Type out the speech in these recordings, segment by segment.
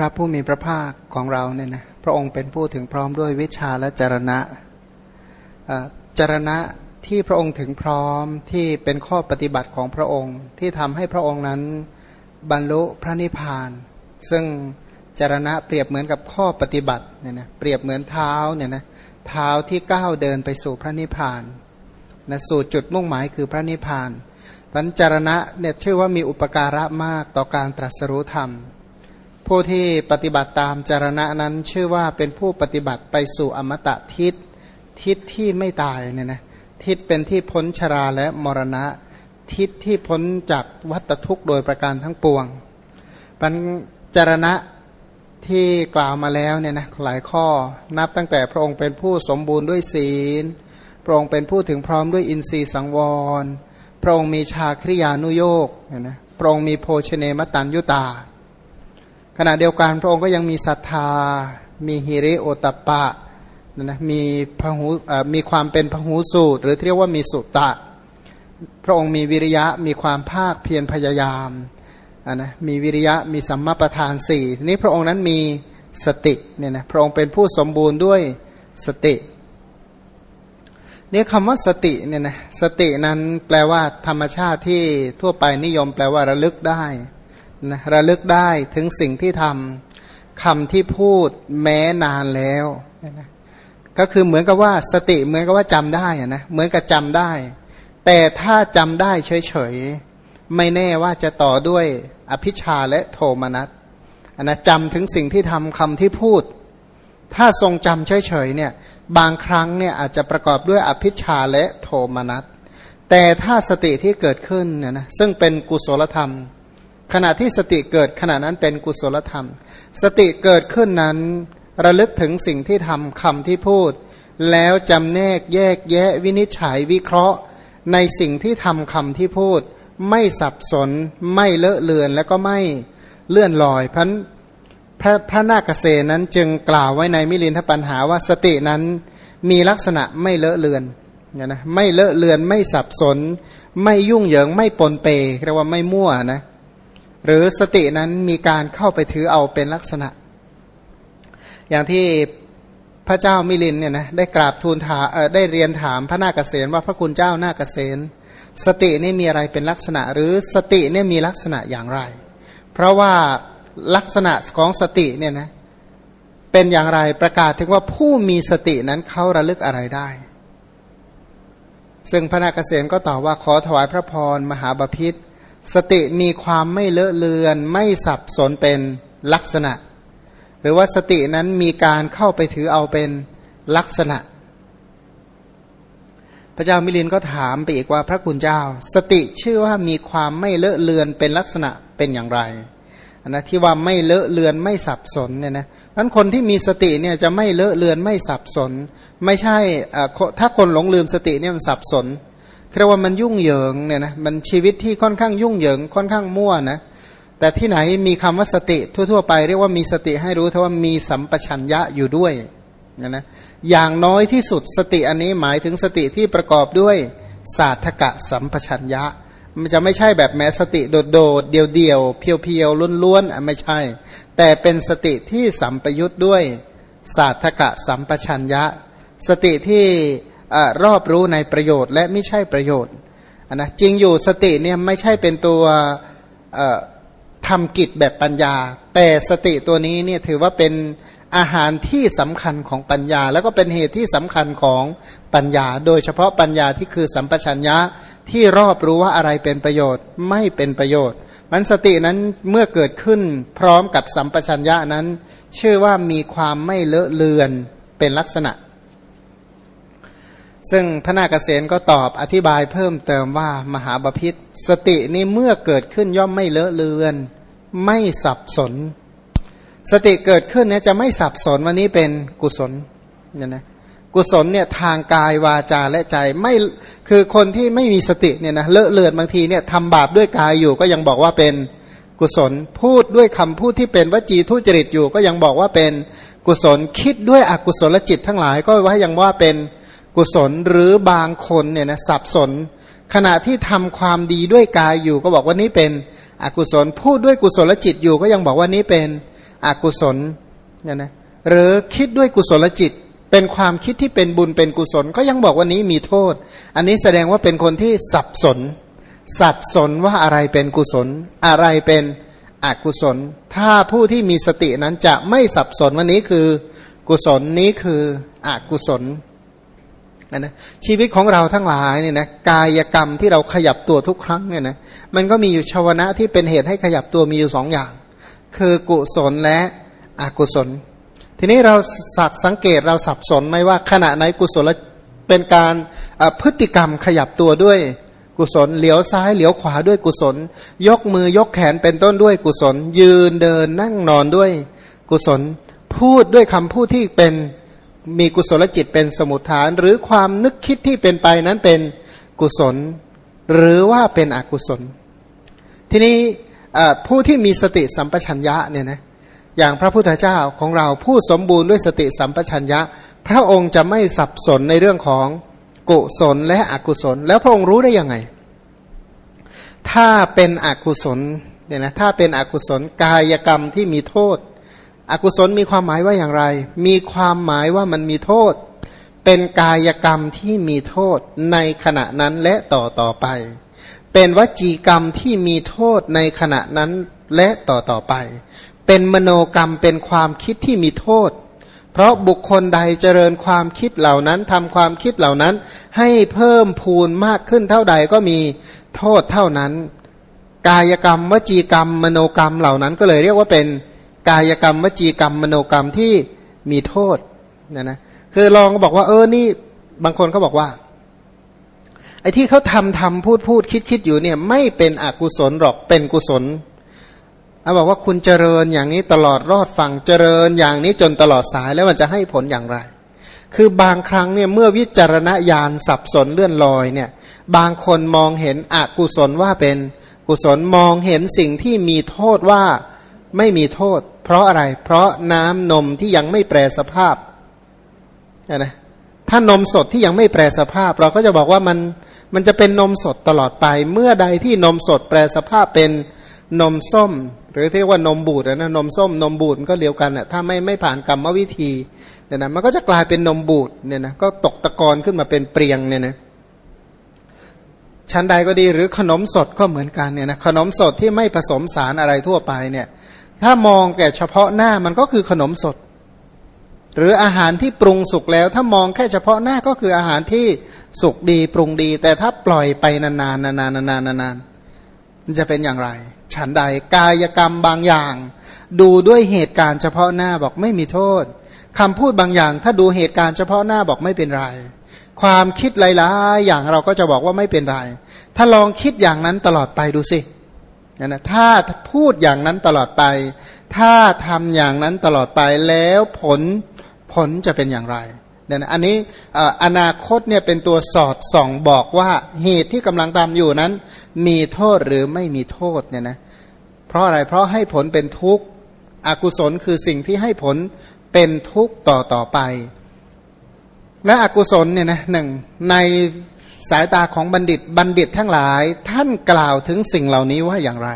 ระผู้มีพระภาคของเราเนี่ยนะพระองค์เป็นผู้ถึงพร้อมด้วยวิชาและจรณะจรณะที่พระองค์ถึงพร้อมที่เป็นข้อปฏิบัติของพระองค์ ที่ทำให้พระองค์นั้นบรรลุพระนิพพาน ซึ่งจรณะเปรียบเหมือนกับข้อปฏิบัติเนี่ยนะเปรียบเหมือนเท้าเนี่ยนะเท้าที่ก้าวเดินไปสู่พระนิพพานนะสู่จุดมุ่งหมายคือพระนิพพานพันจรณะเนี่ยชื่อว่ามีอุปการะมากต่อการตรัสรู้ธรรม ผู้ที่ปฏิบัติตามจารณะนั้นชื่อว่าเป็นผู้ปฏิบัติไปสู่อมตะทิศทิศที่ไม่ตายเนี่ยนะทิศเป็นที่พ้นชราและมรณะ ทิศที่พ้นจากวัฏทุกข์โดยประการทั้งปวงปัญจารณะที่กล่าวมาแล้วเนี่ยนะหลายข้อนับตั้งแต่พระองค์เป็นผู้สมบูรณ์ด้วยศีล พระองค์เป็นผู้ถึงพร้อมด้วยอินทรีย์สังวร พระองค์มีชาคริยานุโยกเนี่ยนะพระองค์มีโภชเนมตันยุตา ขณะเดียวกันพระองค์ก็ยังมีศรัทธา มีฮิริโอตปะนะมีพหูมีความเป็นพหูสูตร หรือเรียกว่ามีสุตตะ พระองค์มีวิริยะมีความภาคเพียรพยายามนนะมีวิริยะมีสัมมาประธานสี่นี้พระองค์นั้นมีสติเนี่ยนะพระองค์เป็นผู้สมบูรณ์ด้วยสตินี่คำว่าสติเนี่ยนะสตินั้นแปลว่าธรรมชาติที่ทั่วไปนิยมแปลว่าระลึกได้ นะระลึกได้ถึงสิ่งที่ทำคำที่พูดแม้นานแล้วนะก็คือเหมือนกับว่าสติเหมือนกับว่าจำได้นะเหมือนกับจำได้ แต่ถ้าจำได้เฉยๆ ไม่แน่ว่าจะต่อด้วยอภิชาและโทมนัสนนะจำถึงสิ่งที่ทำคำที่พูด ถ้าทรงจำเฉยๆเนี่ยบางครั้งเนี่ยอาจจะประกอบด้วยอภิชาและโทมนัสแต่ถ้าสติที่เกิดขึ้นเนี่ยนะซึ่งเป็นกุศลธรรม ขณะที่สติเกิดขณะนั้นเป็นกุศลธรรม สติเกิดขึ้นนั้น ระลึกถึงสิ่งที่ทำคำที่พูด แล้วจำแนกแยกแยะวินิจฉัยวิเคราะห์ ในสิ่งที่ทำคำที่พูด ไม่สับสน ไม่เลอะเลือนแล้วก็ไม่เลื่อนลอยพันพระพระนาคเษนั้นจึงกล่าวไว้ในมิลินทปัญหาว่าสตินั้นมีลักษณะไม่เลอะเลือนเนี่ยนะไม่เลอะเลือนไม่สับสน ไม่ยุ่งเหยิงไม่ปนเปเรียกว่าไม่มั่วนะ หรือสตินั้นมีการเข้าไปถือเอาเป็นลักษณะ อย่างที่พระเจ้ามิลินเนี่ยนะได้กราบทูลถามได้เรียนถามพระนาคเษนว่าพระคุณเจ้านาคเษนสตินี่มีอะไรเป็นลักษณะ หรือสติเนี่ยมีลักษณะอย่างไร เพราะว่าลักษณะของสติเนี่ยนะเป็นอย่างไรประกาศถึงว่าผู้มีสตินั้นเขาระลึกอะไรได้ ซึ่งพระนาคเษนก็ตอบว่าขอถวายพระพรมหาบาพิษ สติมีความไม่เลอะเลือน ไม่สับสนเป็นลักษณะ หรือว่าสตินั้นมีการเข้าไปถือเอาเป็นลักษณะ พระเจ้ามิลินก็ถามไปอีกว่าพระคุณเจ้า สติชื่อว่ามีความไม่เลอะเลือนเป็นลักษณะเป็นอย่างไรนะที่ว่าไม่เลอะเลือนไม่สับสนเนี่ยนะนั้นคนที่มีสติเนี่ยจะไม่เลอะเลือนไม่สับสน ไม่ใช่ถ้าคนหลงลืมสติเนี่ยมันสับสนเรียกว่ามันยุ่งเหยิงเนี่ยนะมันชีวิตที่ค่อนข้างยุ่งเหยิงค่อนข้างมั่วนะแต่ที่ไหนมีคำว่าสติทั่ว ๆ ไป เรียกว่ามีสติให้รู้เท่าว่ามีสัมปชัญญะอยู่ด้วยนะนะอย่างน้อยที่สุดสติอันนี้หมายถึงสติที่ประกอบด้วยศาสตกะสัมปชัญญะ มันจะไม่ใช่แบบแม้สติโดดๆเดียวๆเพียวๆล้วนๆไม่ใช่ แต่เป็นสติที่สัมปยุทธ์ด้วยศาสตกะสัมปชัญญะ สติที่ รอบรู้ในประโยชน์และไม่ใช่ประโยชน์นะจริงอยู่สติเนี่ยไม่ใช่เป็นตัวทำกิจแบบปัญญา แต่สติตัวนี้เนี่ยถือว่าเป็นอาหารที่สำคัญของปัญญา แล้วก็เป็นเหตุที่สำคัญของปัญญา โดยเฉพาะปัญญาที่คือสัมปชัญญะที่รอบรู้ว่าอะไรเป็นประโยชน์ไม่เป็นประโยชน์ มันสตินั้นเมื่อเกิดขึ้นพร้อมกับสัมปชัญญะนั้น ชื่อว่ามีความไม่เลอะเลือนเป็นลักษณะ ซึ่งพระนาคเษนก็ตอบอธิบายเพิ่มเติมว่ามหาบพิษสตินี้เมื่อเกิดขึ้นย่อมไม่เลอะเลือน ไม่สับสน สติเกิดขึ้นเนี่ยจะไม่สับสนวันนี้เป็นกุศลเนี่ยนะกุศลเนี่ยทางกายวาจาและใจไม่คือคนที่ไม่มีสติเนี่ยนะเลอะเลือนบางทีเนี่ยทำบาปด้วยกายอยู่ก็ยังบอกว่าเป็นกุศลพูดด้วยคำพูดที่เป็นวจีทุจริตอยู่ ก็ยังบอกว่าเป็นกุศลคิดด้วยอกุศลจิตทั้งหลายก็ว่ายังว่าเป็น กุศลหรือบางคนเนี่ยนะสับสน ขณะที่ทำความดีด้วยกายอยู่ ก็บอกว่านี้เป็นอกุศลพูดด้วยกุศลจิตอยู่ก็ยังบอกว่านี้เป็นอกุศลเนี่ยนะหรือคิดด้วยกุศลจิต เป็นความคิดที่เป็นบุญเป็นกุศล ก็ยังบอกว่านี้มีโทษ อันนี้แสดงว่าเป็นคนที่สับสน สับสนว่าอะไรเป็นกุศล อะไรเป็นอกุศล ถ้าผู้ที่มีสตินั้นจะไม่สับสนว่านี้คือ กุศลนี้คืออกุศล นะชีวิตของเราทั้งหลายเนี่ยนะกายกรรมที่เราขยับตัวทุกครั้งเนี่ยนะมันก็มีอยู่ชาวนะที่เป็นเหตุให้ขยับตัวมีอยู่สองอย่าง คือกุศลและอกุศล ทีนี้เราสักสังเกตเราสับสนไหมว่าขณะไหนกุศลเป็นการพฤติกรรมขยับตัวด้วยกุศลเหลียวซ้ายเหลียวขวาด้วยกุศล ยกมือยกแขนเป็นต้นด้วยกุศล ยืนเดินนั่งนอนด้วยกุศล พูดด้วยคำพูดที่เป็น มีกุศลจิตเป็นสมุทฐาน หรือความนึกคิดที่เป็นไปนั้นเป็นกุศล หรือว่าเป็นอกุศล ทีนี้ผู้ที่มีสติสัมปชัญญะเนี่ยนะอย่างพระพุทธเจ้าของเราผู้สมบูรณ์ด้วยสติสัมปชัญญะ พระองค์จะไม่สับสนในเรื่องของกุศลและอกุศล แล้วพระองค์รู้ได้ยังไง ถ้าเป็นอกุศลเนี่ยนะถ้าเป็นอกุศลกายกรรมที่มีโทษ อกุศลมีความหมายว่าอย่างไร มีความหมายว่ามันมีโทษ เป็นกายกรรมที่มีโทษในขณะนั้นและต่อต่อไป เป็นวจีกรรมที่มีโทษในขณะนั้นและต่อต่อไป เป็นมโนกรรมเป็นความคิดที่มีโทษ เพราะบุคคลใดเจริญความคิดเหล่านั้นทำความคิดเหล่านั้น ให้เพิ่มพูนมากขึ้นเท่าใดก็มีโทษเท่านั้น กายกรรม วจีกรรม มโนกรรมเหล่านั้นก็เลยเรียกว่าเป็น กายกรรมวจีกรรมมโนกรรมที่มีโทษนะนะคือลองบอกว่าเออนี่บางคนเขาบอกว่า ไอ้ที่เขาทำทำพูดพูดคิดคิดอยู่เนี่ย ไม่เป็นอกุศลหรอกเป็นกุศลเขาบอกว่าคุณเจริญอย่างนี้ตลอดรอดฟังเจริญอย่างนี้จนตลอดสายแล้วมันจะให้ผลอย่างไร คือบางครั้งเนี่ยเมื่อวิจารณญาณสับสนเลื่อนลอยเนี่ย บางคนมองเห็นอกุศลว่าเป็นกุศลมองเห็นสิ่งที่มีโทษว่า ไม่มีโทษ เพราะอะไร เพราะน้ำนมที่ยังไม่แปรสภาพนะถ้านมสดที่ยังไม่แปรสภาพ เราก็จะบอกว่ามันมันจะเป็นนมสดตลอดไป เมื่อใดที่นมสดแปรสภาพเป็นนมส้ม หรือที่เรียกว่านมบูดนะนมส้มนมบูดก็เลียวกันนะถ้าไม่ไม่ผ่านกรรมวิธีเนี่ยนะมันก็จะกลายเป็นนมบูดเนี่ยนะก็ตกตะกอนขึ้นมาเป็นเปรียงเนี่ยนะชั้นใดก็ดีหรือขนมสดก็เหมือนกันเนี่ยนะขนมสดที่ไม่ผสมสารอะไรทั่วไปเนี่ย ถ้ามองแก่เฉพาะหน้ามันก็คือขนมสด หรืออาหารที่ปรุงสุกแล้ว ถ้ามองแค่เฉพาะหน้าก็คืออาหารที่สุกดีปรุงดี แต่ถ้าปล่อยไปนานๆนานๆนานๆนานๆจะเป็นอย่างไร ฉันใดกายกรรมบางอย่าง ดูด้วยเหตุการณ์เฉพาะหน้าบอกไม่มีโทษคำพูดบางอย่าง ถ้าดูเหตุการณ์เฉพาะหน้าบอกไม่เป็นไร ความคิดหลายๆอย่างเราก็จะบอกว่าไม่เป็นไร ถ้าลองคิดอย่างนั้นตลอดไปดูสิ นะถ้าพูดอย่างนั้นตลอดไป ถ้าทำอย่างนั้นตลอดไปแล้วผลผลจะเป็นอย่างไรเนี่ยนะอันนี้อนาคตเนี่ยเป็นตัวสอดส่องบอกว่าเหตุที่กำลังตามอยู่นั้น มีโทษหรือไม่มีโทษเนี่ยนะเพราะอะไรเพราะให้ผลเป็นทุกข์อกุศลคือสิ่งที่ให้ผลเป็นทุกข์ต่อต่อไป และอกุศลเนี่ยนะหนึ่งใน สายตาของบัณฑิตบัณฑิตทั้งหลายท่านกล่าวถึงสิ่งเหล่านี้ว่าอย่างไร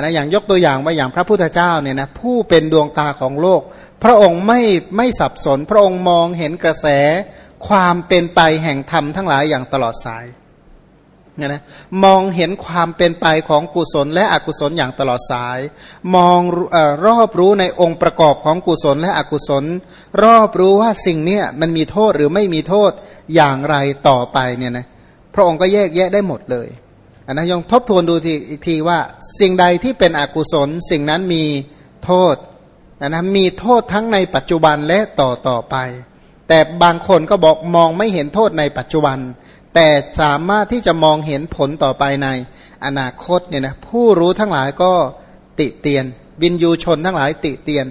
นะอย่างยกตัวอย่างว่าอย่างพระพุทธเจ้าเนี่ยนะผู้เป็นดวงตาของโลก พระองค์ไม่ไม่สับสน พระองค์มองเห็นกระแสความเป็นไปแห่งธรรมทั้งหลายอย่างตลอดสายเนี่ยนะมองเห็นความเป็นไปของกุศลและอกุศลอย่างตลอดสาย มองอรอบรู้ในองค์ประกอบของกุศลและอกุศล รอบรู้ว่าสิ่งเนี้ยมันมีโทษหรือไม่มีโทษอย่างไรต่อไปเนี่ยนะพ ระองค์ก็แยกแยะได้หมดเลยอันนะยองทบทวนดูทีอีกทีว่าสิ่งใดที่เป็นอกุศล สิ่งนั้นมีโทษนะนะมีโทษทั้งในปัจจุบันและต่อต่อไป แต่บางคนก็บอกมองไม่เห็นโทษในปัจจุบัน แต่สามารถที่จะมองเห็นผลต่อไปในอนาคตเนี่ยนะผู้รู้ทั้งหลายก็ติเตียนบินยูชนทั้งหลายติเตียน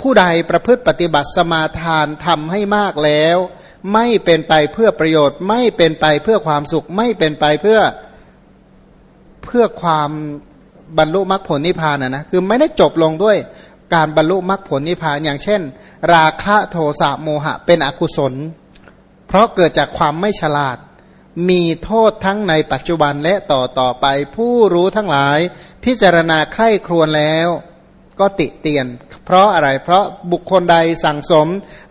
ผู้ใดประพฤติปฏิบัติสมาทานทำให้มากแล้ว ไม่เป็นไปเพื่อประโยชน์ ไม่เป็นไปเพื่อความสุข ไม่เป็นไปเพื่อเพื่อความบรรลุมรรคผลนิพพานนะนะคือไม่ได้จบลงด้วยการบรรลุมรรคผลนิพพานอย่างเช่น ราคะโทสะโมหะเป็นอกุศล เพราะเกิดจากความไม่ฉลาด มีโทษทั้งในปัจจุบันและต่อต่อไป ผู้รู้ทั้งหลาย พิจารณาใคร่ครวญแล้ว ก็ติเตียน เพราะอะไรเพราะบุคคลใดสั่งสม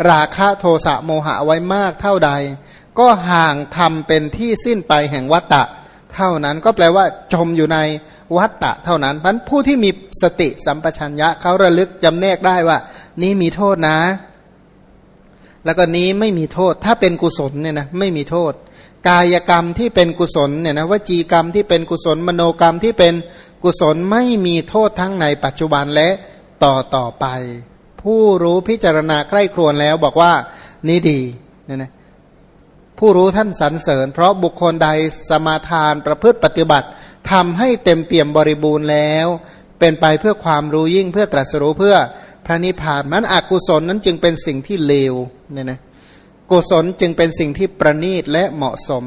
ราคะโทสะโมหะไว้มากเท่าใด ก็ห่างทำเป็นที่สิ้นไปแห่งวัตตะ เท่านั้นก็แปลว่าจมอยู่ในวัตตะเท่านั้นพันผู้ที่มีสติสัมปชัญญะเขาระลึกจำแนกได้ว่า นี่มีโทษนะ แล้วก็นี้ไม่มีโทษถ้าเป็นกุศลเนี่ยนะไม่มีโทษกายกรรมที่เป็นกุศลเนี่ยนะวจีกรรมที่เป็นกุศลมโนกรรมที่เป็น กุศลไม่มีโทษทั้งในปัจจุบันและต่อต่อไป ผู้รู้พิจารณาใคร่ครวญแล้วบอกว่านี่ดีเนี่ยนะผู้รู้ท่านสรรเสริญ เพราะบุคคลใดสมาทานประพฤติปฏิบัติทำให้เต็มเปี่ยมบริบูรณ์แล้ว เป็นไปเพื่อความรู้ยิ่งเพื่อตรัสรู้เพื่อพระนิพพานมันอกุศลนั้นจึงเป็นสิ่งที่เลวเนี่ยนะกุศลจึงเป็นสิ่งที่ประณีตและเหมาะสม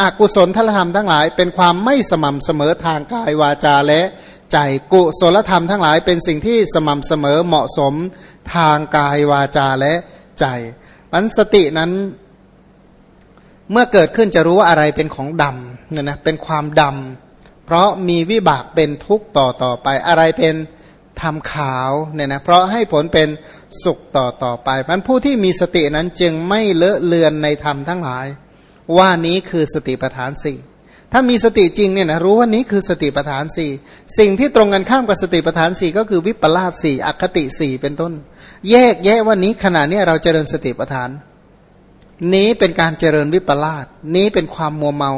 อกุศลธรรมทั้งหลาย เป็นความไม่สม่ำเสมอทางกายวาจาและใจกุศลธรรมทั้งหลาย เป็นสิ่งที่สม่ำเสมอเหมาะสมทางกายวาจาและใจมันสตินั้นเมื่อเกิดขึ้นจะรู้ว่าอะไรเป็นของดำเนี่ยนะเป็นความดำเพราะมีวิบากเป็นทุกข์ต่อต่อไป อะไรเป็นทำขาวเนี่ยนะเพราะให้ผลเป็นสุขต่อต่อไปมันผู้ที่มีสตินั้นจึงไม่เลอะเลือนในธรรมทั้งหลาย ว่านี้คือสติปัฏฐานสี่ถ้ามีสติจริงเนี่ยนะรู้ว่านี้คือสติปัฏฐานสี่สิ่งที่ตรงกันข้ามกับสติปัฏฐานสี่ก็คือวิปลาสสี่อคติสี่เป็นต้น แยกแยะว่านี้ขณะนี้เราเจริญสติปัฏฐาน นี้เป็นการเจริญวิปลาสนี้เป็นความมัวเมา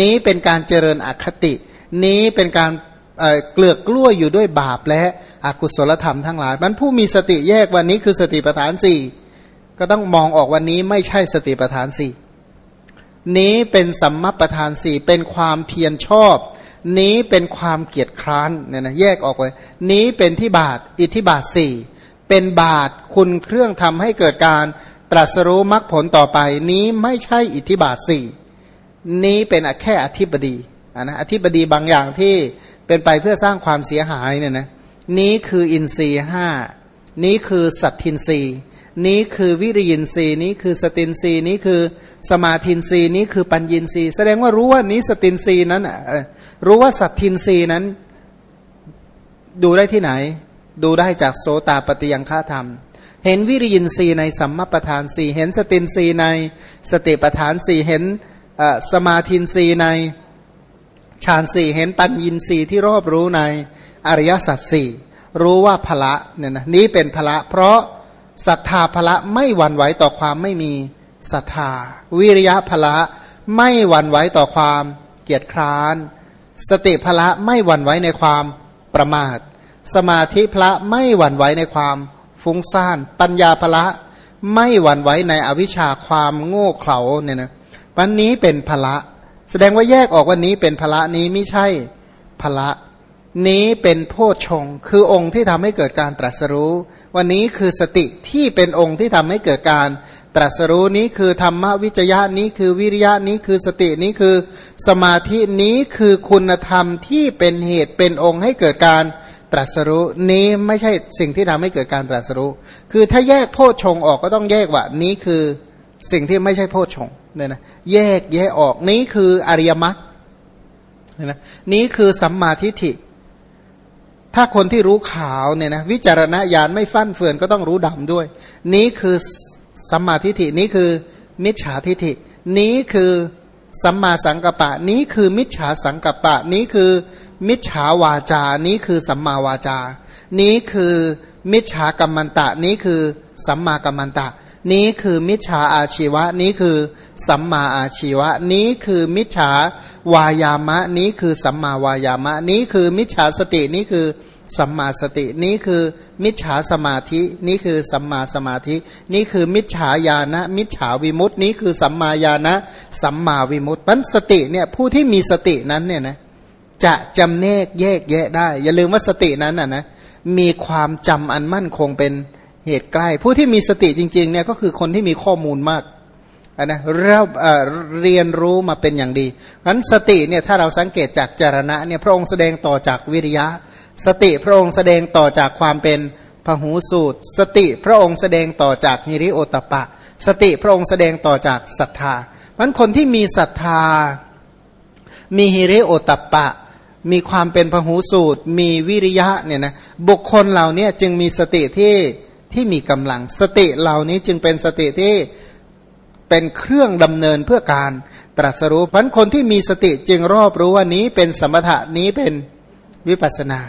นี้เป็นการเจริญอคติ นี้เป็นการเกลือกกล้วอยู่ด้วยบาปและอกุศลธรรมทั้งหลายมันผู้มีสติแยกวันนี้คือสติปัฏฐานสี่ก็ต้องมองออกวันนี้ไม่ใช่สติปัฏฐานสี่ นี้เป็นสัมมาประธานสี่เป็นความเพียรชอบ นี้เป็นความเกียจคร้านเนี่ยนะแยกออกไปนี้เป็นที่บาทอิทธิบาทสี่เป็นบาทคุณเครื่องทำให้เกิดการตรัสรู้มรรคผลต่อไป นี้ไม่ใช่อิทธิบาทสี่นี้เป็นแค่อธิบดีนะอธิบดีบางอย่างที่เป็นไปเพื่อสร้างความเสียหายเนี่ยนะนี้คืออินทรีห้านี้คือสัตทินรี นี้คือวิริยินทรีย์นี้คือสตินทรีย์นี้คือสมาธินทรีย์นี้คือปัญญินทรีย์แสดงว่ารู้ว่านี้สตินทรีย์นั้นรู้ว่าสัตทินทรีย์นั้น ดูได้ที่ไหน ดูได้จากโสตาปฏิยังฆาธรรม เห็นวิริยินทรีย์ในสัมมาประธานสี่เห็นสตินทรีย์ในสติประธานสี่เห็นสมาธินทรีย์ในฌานสี่เห็นปัญญินทรีย์ที่รอบรู้ในอริยสัจสี่รู้ว่าพละเนี่ยนะนี้เป็นพละ เพราะ ศรัทธาพละไม่หวั่นไหวต่อความไม่มีศรัทธา วิริยะพละไม่หวั่นไหวต่อความเกียจคร้าน สติพละไม่หวั่นไหวในความประมาท สมาธิพละไม่หวั่นไหวในความฟุ้งซ่าน ปัญญาพละไม่หวั่นไหวในอวิชชาความโง่เขลาเนี่ยนะวันนี้เป็นพละ แสดงว่าแยกออกว่านี้เป็นพละนี้ไม่ใช่พละ นี้เป็นโพชฌงคือองค์ที่ทำให้เกิดการตรัสรู้ วันนี้คือสติที่เป็นองค์ที่ทำให้เกิดการ ตรัสรู้นี้คือธรรมวิจยะนี้คือวิริยะนี้คือสตินี้คือสมาธินี้คือคุณธรรมที่เป็นเหตุเป็นองค์ให้เกิดการตรัสรู้นี้ไม่ใช่สิ่งที่ทำให้เกิดการตรัสรู้ คือถ้าแยกโพชฌงออกก็ต้องแยกว่านี้คือสิ่งที่ไม่ใช่โพชฌงเนี่ยนะแยกแยกออกนี้คืออริยมรรคนะนี้คือสัมมาทิฏฐิ ถ้าคนที่รู้ขาวเนี่ยนะวิจารณญาณไม่ฟั่นเฟือนก็ต้องรู้ดำด้วย นี้คือสัมมาทิฏฐินี้คือมิจฉาทิฏฐิ นี้คือสัมมาสังกัปปะ นี้คือมิจฉาสังกัปปะ นี้คือมิจฉาวาจา นี้คือสัมมาวาจา นี้คือมิจฉากัมมันตะ นี้คือสัมมากัมมันตะ นี้คือมิจฉาอาชีวะ นี้คือสัมมาอาชีวะ นี้คือมิจฉาวายามะ นี้คือสัมมาวายามะ นี้คือมิจฉาสติ นี้คือสัมมาสติ นี้คือมิจฉาสมาธิ นี้คือสัมมาสมาธิ นี้คือมิจฉาญาณมิจฉาวิมุตติ นี้คือสัมมาญาณสัมมาวิมุตติปัญสติเนี่ยผู้ที่มีสตินั้นเนี่ยนะจะจำแนกแยกแยะได้ อย่าลืมว่าสตินั้นอะนะมีความจำอันมั่นคงเป็น เหตุใกล้ ผู้ที่มีสติจริงๆเนี่ยก็คือคนที่มีข้อมูลมากนะเราเรียนรู้มาเป็นอย่างดีนั้นสติเนี่ยถ้าเราสังเกตจากจารณะเนี่ยพระองค์แสดงต่อจากวิริยะ สติพระองค์แสดงต่อจากความเป็นพหูสูตร สติพระองค์แสดงต่อจากนิริโอตปะ สติพระองค์แสดงต่อจากศรัทธามันคนที่มีศรัทธา มีฮิริโอตปะ มีความเป็นพหูสูตร มีวิริยะเนี่ยนะบุคคลเหล่านี้จึงมีสติที่ ที่มีกำลัง สติเหล่านี้จึงเป็นสติที่เป็นเครื่องดำเนินเพื่อการตรัสรู้พันคนที่มีสติจึงรอบรู้ว่านี้เป็นสมถะนี้เป็นวิปัสนา